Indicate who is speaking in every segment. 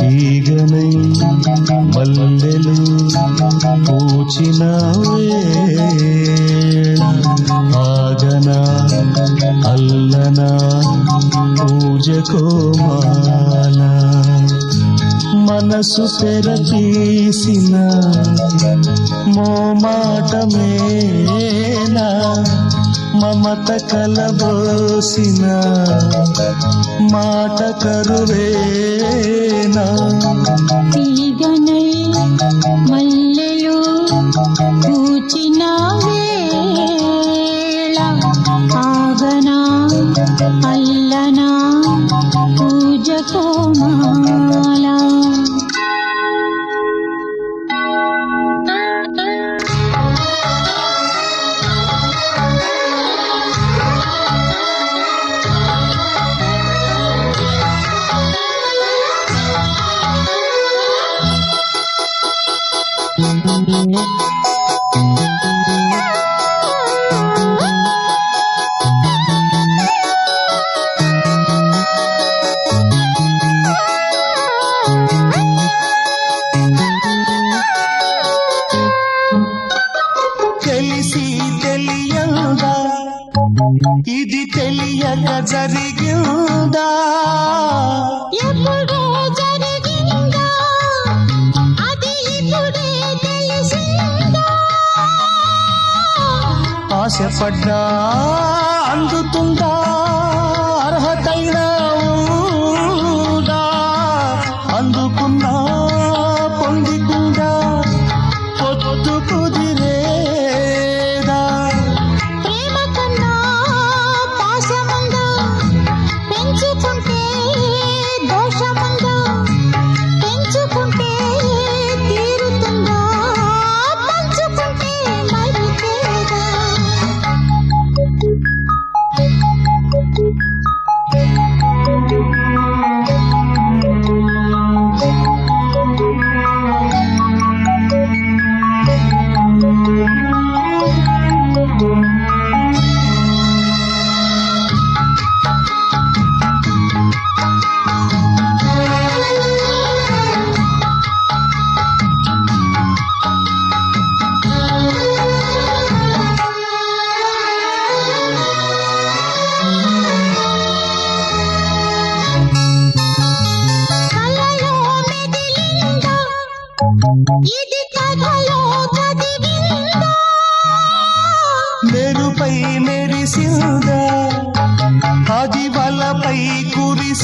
Speaker 1: తీగనై మల్లెలు పూచిన ఆగనా అల్లనా పూజకో కోమాల మనసు తెర తీసిన మోమాటమేనా మమత కలబోసిన మాట కరువేనా?
Speaker 2: తీగనై మల్లెలు పూచిన వేళ ఆగనా అల్లనా?
Speaker 1: తెలిసి తెలియదా? ఇది తెలియక జరిగిందా? ఆశపడ్డా అందుతుందా?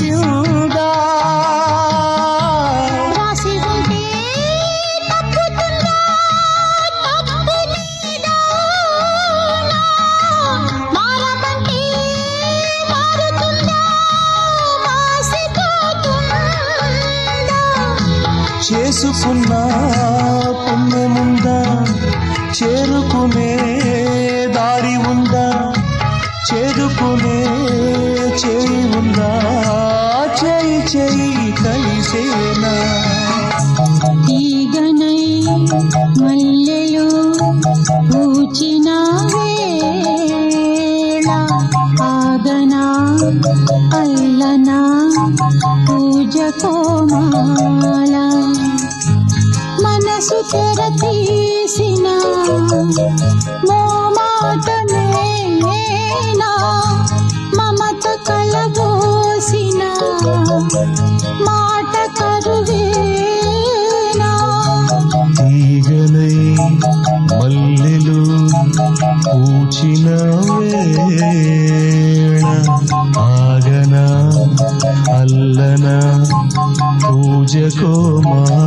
Speaker 1: కురిసిందా
Speaker 2: రాసి ఉంటే తప్పుతుందా? తప్పు నీదా మారమంటే మారుతుందా? మాసిపోతుందా?
Speaker 1: చేసుకున్న. अल्ना पूजक मनसूते र 借口吗？